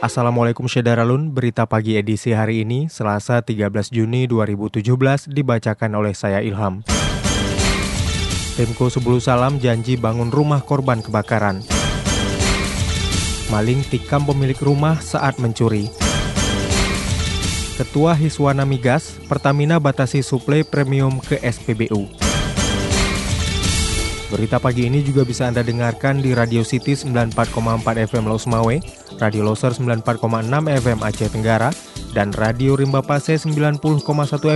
Assalamualaikum Syedaralun, berita pagi edisi hari ini, Selasa 13 Juni 2017, dibacakan oleh saya Ilham. Temko Sebulu Salam janji bangun rumah korban kebakaran. Maling tikam pemilik rumah saat mencuri. Ketua Hiswana Migas, Pertamina batasi suplai premium ke SPBU. Berita pagi ini juga bisa Anda dengarkan di Radio City 94,4 FM Los Mawe, Radio Loser 94,6 FM Aceh Tenggara, dan Radio Rimba Pase 90,1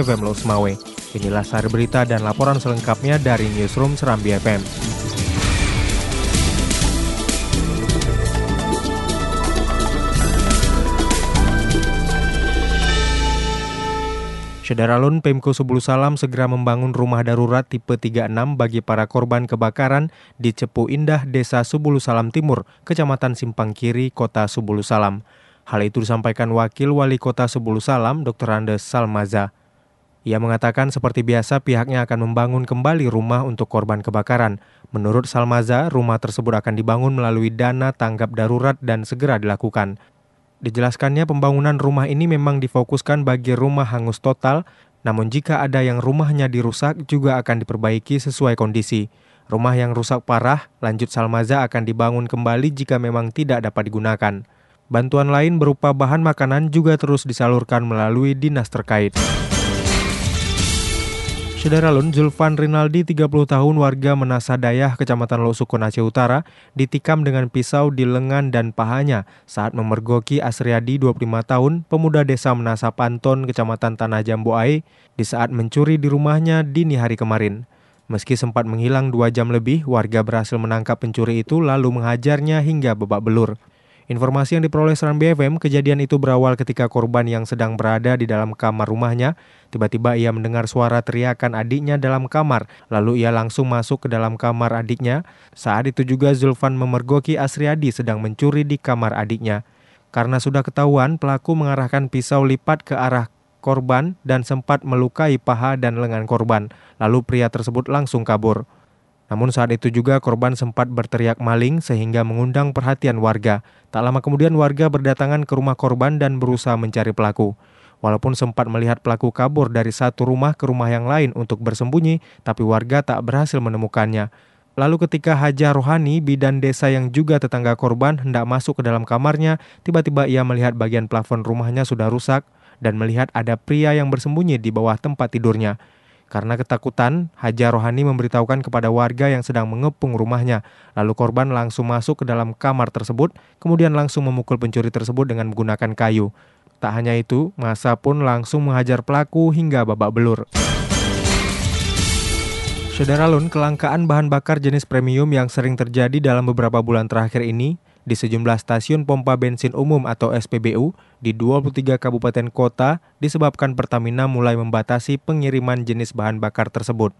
FM Los Mawe. Inilah sari berita dan laporan selengkapnya dari Newsroom Serambi FM. Syederalun Pemko Subulu Salam segera membangun rumah darurat tipe 36 bagi para korban kebakaran di Cepu Indah, Desa Subulu Salam Timur, Kecamatan Simpang Kiri, Kota Subulu Salam. Hal itu disampaikan Wakil Wali Kota Subulu Salam, Dr. Andes Salmaza. Ia mengatakan seperti biasa pihaknya akan membangun kembali rumah untuk korban kebakaran. Menurut Salmaza, rumah tersebut akan dibangun melalui dana tanggap darurat dan segera dilakukan. Dijelaskannya pembangunan rumah ini memang difokuskan bagi rumah hangus total, namun jika ada yang rumahnya dirusak juga akan diperbaiki sesuai kondisi. Rumah yang rusak parah, lanjut Salmaza akan dibangun kembali jika memang tidak dapat digunakan. Bantuan lain berupa bahan makanan juga terus disalurkan melalui dinas terkait. Lun, Zulfan Rinaldi, 30 tahun warga Menasa Dayah, Kecamatan Losuko Aceh Utara, ditikam dengan pisau di lengan dan pahanya saat memergoki Asriadi, 25 tahun, pemuda desa Menasa Panton, Kecamatan Tanah Jambu Ai, di saat mencuri di rumahnya dini hari kemarin. Meski sempat menghilang dua jam lebih, warga berhasil menangkap pencuri itu lalu menghajarnya hingga babak belur. Informasi yang diperoleh Seram BFM, kejadian itu berawal ketika korban yang sedang berada di dalam kamar rumahnya. Tiba-tiba ia mendengar suara teriakan adiknya dalam kamar, lalu ia langsung masuk ke dalam kamar adiknya. Saat itu juga Zulfan memergoki Asriadi sedang mencuri di kamar adiknya. Karena sudah ketahuan, pelaku mengarahkan pisau lipat ke arah korban dan sempat melukai paha dan lengan korban. Lalu pria tersebut langsung kabur. Namun saat itu juga korban sempat berteriak maling sehingga mengundang perhatian warga. Tak lama kemudian warga berdatangan ke rumah korban dan berusaha mencari pelaku. Walaupun sempat melihat pelaku kabur dari satu rumah ke rumah yang lain untuk bersembunyi, tapi warga tak berhasil menemukannya. Lalu ketika Haja Rohani, bidan desa yang juga tetangga korban, hendak masuk ke dalam kamarnya, tiba-tiba ia melihat bagian plafon rumahnya sudah rusak dan melihat ada pria yang bersembunyi di bawah tempat tidurnya. Karena ketakutan, Haja Rohani memberitahukan kepada warga yang sedang mengepung rumahnya. Lalu korban langsung masuk ke dalam kamar tersebut, kemudian langsung memukul pencuri tersebut dengan menggunakan kayu. Tak hanya itu, masa pun langsung menghajar pelaku hingga babak belur. Saudara kelangkaan bahan bakar jenis premium yang sering terjadi dalam beberapa bulan terakhir ini di sejumlah stasiun pompa bensin umum atau SPBU di 23 kabupaten kota disebabkan Pertamina mulai membatasi pengiriman jenis bahan bakar tersebut.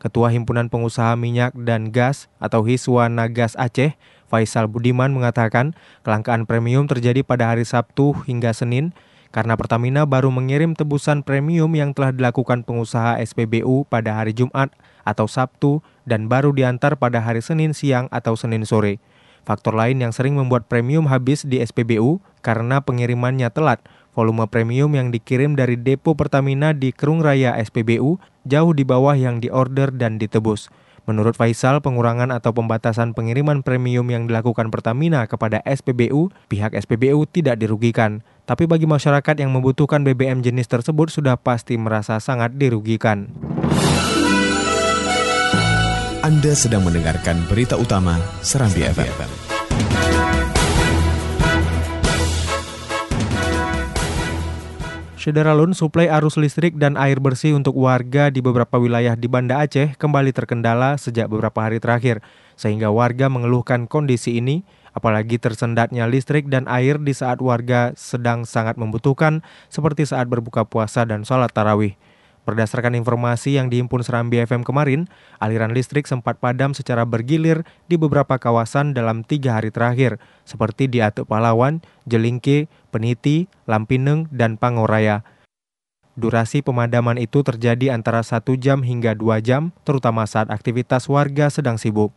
Ketua Himpunan Pengusaha Minyak dan Gas atau Hiswa Nagas Aceh, Faisal Budiman mengatakan kelangkaan premium terjadi pada hari Sabtu hingga Senin karena Pertamina baru mengirim tebusan premium yang telah dilakukan pengusaha SPBU pada hari Jumat atau Sabtu dan baru diantar pada hari Senin siang atau Senin sore. Faktor lain yang sering membuat premium habis di SPBU karena pengirimannya telat. Volume premium yang dikirim dari depo Pertamina di Kerung Raya SPBU jauh di bawah yang diorder dan ditebus. Menurut Faisal, pengurangan atau pembatasan pengiriman premium yang dilakukan Pertamina kepada SPBU, pihak SPBU tidak dirugikan. Tapi bagi masyarakat yang membutuhkan BBM jenis tersebut sudah pasti merasa sangat dirugikan. Anda sedang mendengarkan berita utama Serambi FM. Syederalun, suplai arus listrik dan air bersih untuk warga di beberapa wilayah di Banda Aceh kembali terkendala sejak beberapa hari terakhir, sehingga warga mengeluhkan kondisi ini, apalagi tersendatnya listrik dan air di saat warga sedang sangat membutuhkan, seperti saat berbuka puasa dan sholat tarawih. Berdasarkan informasi yang dihimpun Serambi FM kemarin, aliran listrik sempat padam secara bergilir di beberapa kawasan dalam tiga hari terakhir, seperti di Atuk Pahlawan, Jelingke, Peniti, Lampineng, dan Pangoraya. Durasi pemadaman itu terjadi antara satu jam hingga dua jam, terutama saat aktivitas warga sedang sibuk.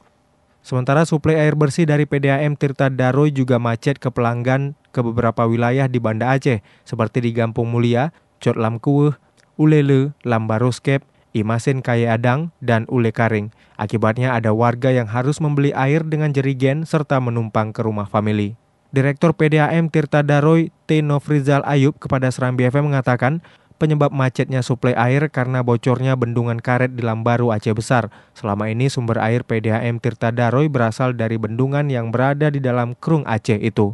Sementara suplai air bersih dari PDAM Tirta Daroy juga macet ke pelanggan ke beberapa wilayah di Banda Aceh, seperti di Gampung Mulia, Cot Lamkuweh, Ulele, Lambaroskep, Imasin Kaya Adang, dan Ule Karing. Akibatnya ada warga yang harus membeli air dengan jerigen serta menumpang ke rumah famili. Direktur PDAM Tirta Daroy, T. Nofrizal Ayub kepada Serambi FM mengatakan, penyebab macetnya suplai air karena bocornya bendungan karet di Lambaru Aceh Besar. Selama ini sumber air PDAM Tirta Daroy berasal dari bendungan yang berada di dalam Krung Aceh itu.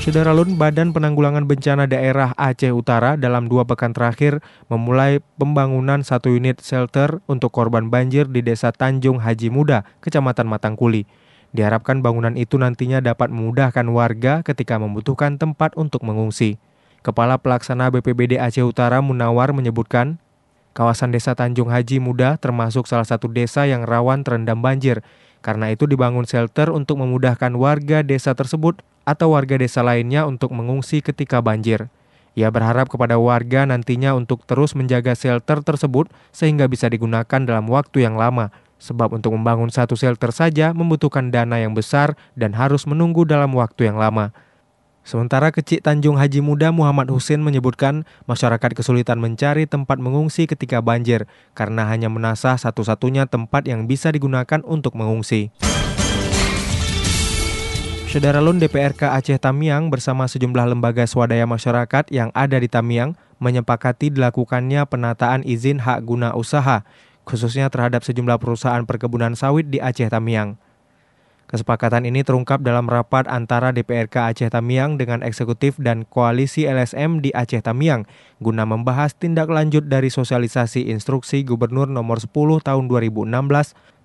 Saudara Lun, Badan Penanggulangan Bencana Daerah Aceh Utara dalam dua pekan terakhir memulai pembangunan satu unit shelter untuk korban banjir di Desa Tanjung Haji Muda, Kecamatan Matangkuli. Diharapkan bangunan itu nantinya dapat memudahkan warga ketika membutuhkan tempat untuk mengungsi. Kepala Pelaksana BPBD Aceh Utara Munawar menyebutkan, kawasan Desa Tanjung Haji Muda termasuk salah satu desa yang rawan terendam banjir. Karena itu dibangun shelter untuk memudahkan warga desa tersebut atau warga desa lainnya untuk mengungsi ketika banjir. Ia berharap kepada warga nantinya untuk terus menjaga shelter tersebut sehingga bisa digunakan dalam waktu yang lama. Sebab untuk membangun satu shelter saja membutuhkan dana yang besar dan harus menunggu dalam waktu yang lama. Sementara kecik Tanjung Haji Muda Muhammad Husin menyebutkan masyarakat kesulitan mencari tempat mengungsi ketika banjir karena hanya menasah satu-satunya tempat yang bisa digunakan untuk mengungsi. Saudara Lun DPRK Aceh Tamiang bersama sejumlah lembaga swadaya masyarakat yang ada di Tamiang menyepakati dilakukannya penataan izin hak guna usaha, khususnya terhadap sejumlah perusahaan perkebunan sawit di Aceh Tamiang. Kesepakatan ini terungkap dalam rapat antara DPRK Aceh Tamiang dengan eksekutif dan koalisi LSM di Aceh Tamiang guna membahas tindak lanjut dari sosialisasi instruksi Gubernur nomor 10 tahun 2016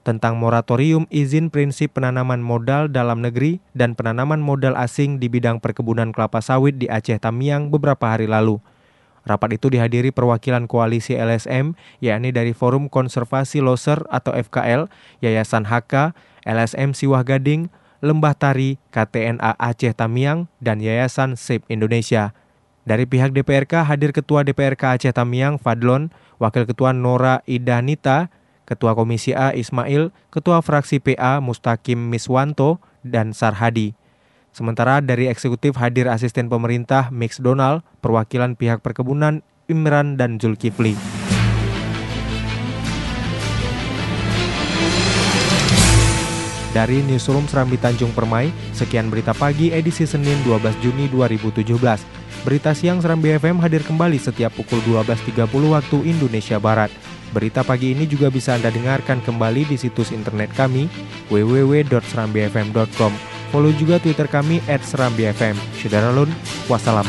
tentang moratorium izin prinsip penanaman modal dalam negeri dan penanaman modal asing di bidang perkebunan kelapa sawit di Aceh Tamiang beberapa hari lalu. Rapat itu dihadiri perwakilan koalisi LSM, yakni dari Forum Konservasi Loser atau FKL, Yayasan HK, LSM Siwah Gading, Lembah Tari, KTNA Aceh Tamiang, dan Yayasan SIP Indonesia. Dari pihak DPRK hadir Ketua DPRK Aceh Tamiang, Fadlon, Wakil Ketua Nora Idanita, Ketua Komisi A Ismail, Ketua Fraksi PA Mustakim Miswanto, dan Sarhadi. Sementara dari eksekutif hadir asisten pemerintah Mix Donald, perwakilan pihak perkebunan Imran dan Zulkifli. Dari Newsroom Serambi Tanjung Permai, sekian berita pagi edisi Senin 12 Juni 2017. Berita siang Serambi FM hadir kembali setiap pukul 12.30 waktu Indonesia Barat. Berita pagi ini juga bisa Anda dengarkan kembali di situs internet kami www.serambifm.com. Follow juga Twitter kami @serambifm. Saudara Lun, wassalam.